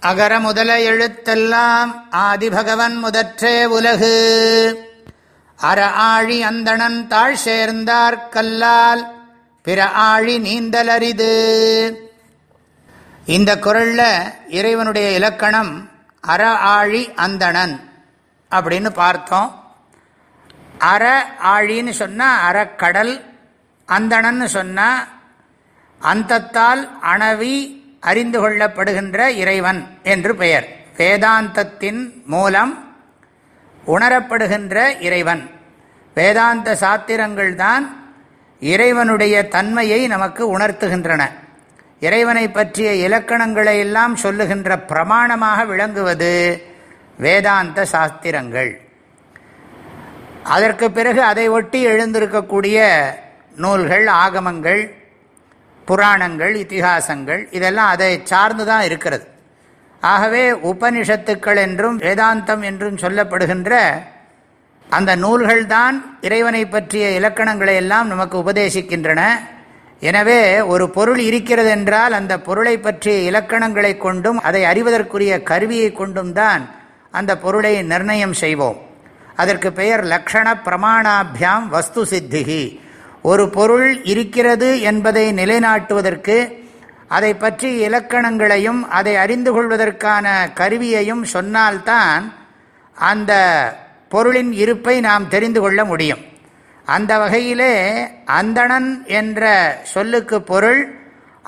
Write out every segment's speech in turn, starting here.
அகர முதல எழுத்தெல்லாம் ஆதிபகவன் முதற்றே உலகு. அற ஆழி அந்தணன் தாழ் சேர்ந்தார் கல்லால் பிற ஆழி நீந்தலரிது. இந்த குரல்ல இறைவனுடைய இலக்கணம் அற ஆழி அந்தணன் அப்படின்னு பார்த்தோம். அற ஆழின்னு சொன்னால் அறக்கடல் அந்தணன்னு சொன்னால் அந்தத்தால் அணவி அறிந்து கொள்ளப்படுகின்ற இறைவன் என்று பெயர். வேதாந்தத்தின் மூலம் உணரப்படுகின்ற இறைவன். வேதாந்த சாத்திரங்கள் தான் இறைவனுடைய தன்மையை நமக்கு உணர்த்துகின்றன. இறைவனை பற்றிய இலக்கணங்களை எல்லாம் சொல்லுகின்ற பிரமாணமாக விளங்குவது வேதாந்த சாஸ்திரங்கள் அதற்கு பிறகு அதை ஒட்டி எழுந்திருக்கக்கூடிய நூல்கள் ஆகமங்கள் புராணங்கள் இத்திகாசங்கள் இதெல்லாம் அதை சார்ந்து தான் இருக்கிறது. ஆகவே உபனிஷத்துக்கள் என்றும் வேதாந்தம் என்றும் சொல்லப்படுகின்ற அந்த நூல்கள் தான் இறைவனை பற்றிய இலக்கணங்களை எல்லாம் நமக்கு உபதேசிக்கின்றன. எனவே ஒரு பொருள் இருக்கிறது என்றால் அந்த பொருளை பற்றிய இலக்கணங்களை கொண்டும் அதை அறிவதற்குரிய கருவியை கொண்டும் தான் அந்த பொருளை நிர்ணயம் செய்வோம். அதற்கு பெயர் லக்ஷண பிரமாணாபியாம் வஸ்து சித்திகி ஒரு பொருள் இருக்கிறது என்பதை நிலைநாட்டுவதற்கு அதை பற்றி இலக்கணங்களையும் அதை அறிந்து கொள்வதற்கான கருவியையும் சொன்னால்தான் அந்த பொருளின் இருப்பை நாம் தெரிந்து கொள்ள முடியும். அந்த வகையிலே அந்தணன் என்ற சொல்லுக்கு பொருள்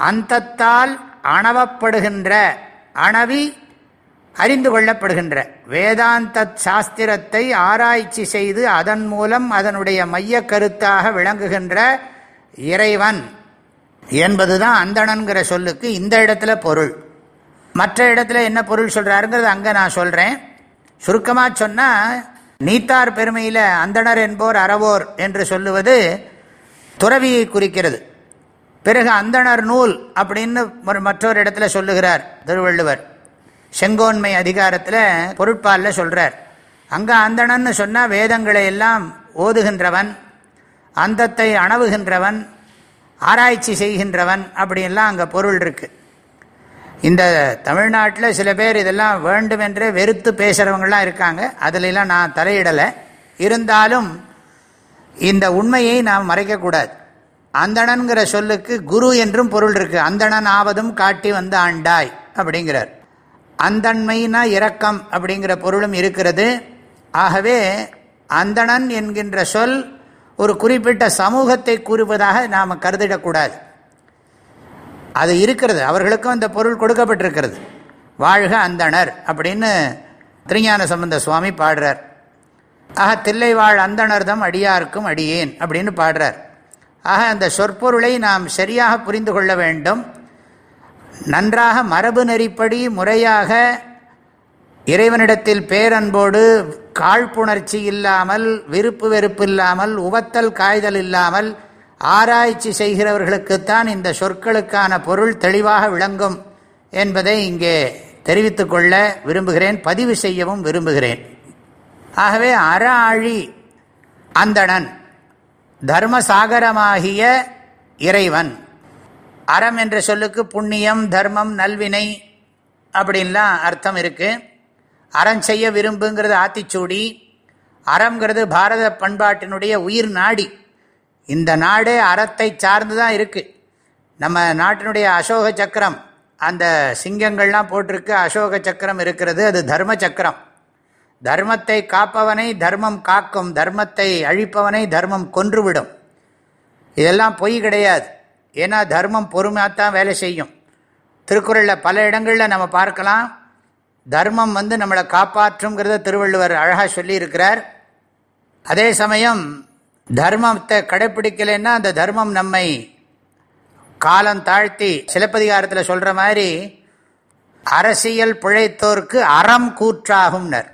அந்தத்தால் அணவப்படுகின்ற அணவி அறிந்து கொள்ளப்படுகின்ற. வேதாந்த சாஸ்திரத்தை ஆராய்ச்சி செய்து அதன் மூலம் அதனுடைய மைய கருத்தாக விளங்குகின்ற இறைவன் என்பதுதான் அந்தணன்கிற சொல்லுக்கு இந்த இடத்துல பொருள். மற்ற இடத்துல என்ன பொருள் சொல்கிறாருங்கிறது அங்கே நான் சொல்கிறேன் சுருக்கமாக சொன்னால் நீத்தார் பெருமையில் அந்தணர் என்போர் அறவோர் என்று சொல்லுவது துறவியை குறிக்கிறது. பிறகு அந்தணர் நூல் அப்படின்னு மற்றொரு இடத்துல சொல்லுகிறார் திருவள்ளுவர். செங்கோன்மை அதிகாரத்தில் பொருட்பாலில் சொல்கிறார் அங்கே அந்தணன்னு சொன்னால் வேதங்களை எல்லாம் ஓதுகின்றவன் அந்தத்தை அணவுகின்றவன் ஆராய்ச்சி செய்கின்றவன் அப்படின்லாம் அங்கே பொருள் இருக்குது இந்த தமிழ்நாட்டில் சில பேர் இதெல்லாம் வேண்டுமென்றே வெறுத்து பேசுகிறவங்களாம் இருக்காங்க. அதிலெல்லாம் நான் தலையிடலை. இருந்தாலும் இந்த உண்மையை நாம் மறைக்கக்கூடாது அந்தணன்கிற சொல்லுக்கு குரு என்றும் பொருள் இருக்குது அந்தணன் ஆவதும் காட்டி வந்து ஆண்டாய் அப்படிங்கிறார். அந்தன்மைனா இரக்கம் அப்படிங்கிற பொருளும் இருக்கிறது. ஆகவே அந்தணன் என்கின்ற சொல் ஒரு குறிப்பிட்ட சமூகத்தை கூறுவதாக நாம் கருதிடக்கூடாது. அது இருக்கிறது. அவர்களுக்கும் அந்த பொருள் கொடுக்கப்பட்டிருக்கிறது. வாழ்க அந்தணர் அப்படின்னு திருஞான சம்பந்த சுவாமி பாடுறார். ஆக தில்லை வாழ் அந்தணர்தம் அடியாருக்கும் அடியேன் அப்படின்னு பாடுறார். ஆக அந்த சொற்பொருளை நாம் சரியாக புரிந்து கொள்ள வேண்டும். நன்றாக மரபு நெறிப்படி முறையாக இறைவனிடத்தில் பேரன்போடு காழ்ப்புணர்ச்சி இல்லாமல் விருப்பு வெறுப்பு இல்லாமல் உவத்தல் காய்தல் இல்லாமல் ஆராய்ச்சி செய்கிறவர்களுக்குத்தான் இந்த சொற்களுக்கான பொருள் தெளிவாக விளங்கும் என்பதை இங்கே தெரிவித்து கொள்ள விரும்புகிறேன் பதிவு செய்யவும் விரும்புகிறேன். ஆகவே அற ஆழி அந்தணன் தர்மசாகரமாகிய இறைவன். அறம் என்ற சொல்லுக்கு புண்ணியம் தர்மம் நல்வினை அப்படின்லாம் அர்த்தம் இருக்குது அறம் செய்ய விரும்புங்கிறது ஆத்திச்சூடி. அறம்ங்கிறது பாரத பண்பாட்டினுடைய உயிர் நாடி. இந்த நாடே அறத்தை சார்ந்து தான் இருக்குது நம்ம நாட்டினுடைய அசோக சக்கரம் அந்த சிங்கங்கள்லாம் போட்டிருக்கு அசோக சக்கரம் இருக்கிறது அது தர்ம சக்கரம். தர்மத்தை காப்பவனை தர்மம் காக்கும் தர்மத்தை அழிப்பவனை தர்மம் கொன்றுவிடும். இதெல்லாம் பொய் கிடையாது. ஏன்னா தர்மம் பொறுமையாக தான் வேலை செய்யும். திருக்குறளில் பல இடங்களில் நம்ம பார்க்கலாம். தர்மம் வந்து நம்மளை காப்பாற்றுங்கிறத திருவள்ளுவர் அழகாக சொல்லியிருக்கிறார். அதே சமயம் தர்மத்தை கடைப்பிடிக்கலைன்னா அந்த தர்மம் நம்மை காலம் தாழ்த்தி சிலப்பதிகாரத்தில் சொல்கிற மாதிரி அரசியல் பிழைத்தோர்க்கு அறம் கூற்றாகும்னர்.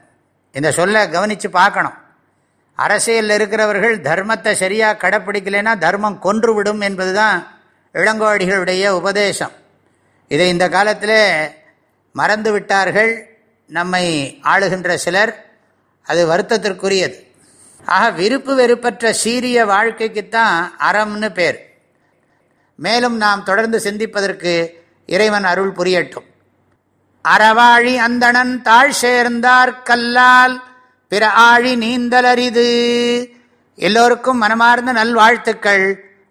இந்த சொல்ல கவனித்து பார்க்கணும். அரசியலில் இருக்கிறவர்கள் தர்மத்தை சரியாக கடைப்பிடிக்கலைன்னா தர்மம் கொன்றுவிடும் என்பது தான் இளங்கோடிகளுடைய உபதேசம். இதை இந்த காலத்தில் மறந்து விட்டார்கள் நம்மை ஆளுகின்ற சிலர். அது வருத்தத்திற்குரியது. ஆக விருப்பு வெறுப்பற்ற சீரிய வாழ்க்கைக்குத்தான் அறம்னு பேர். மேலும் நாம் தொடர்ந்து சிந்திப்பதற்கு இறைவன் அருள் புரியட்டும். அறவாழி அந்தணன் தாழ் சேர்ந்தார் கல்லால் பிற ஆழி நீந்தலரிது. எல்லோருக்கும் மனமார்ந்த நல்வாழ்த்துக்கள்.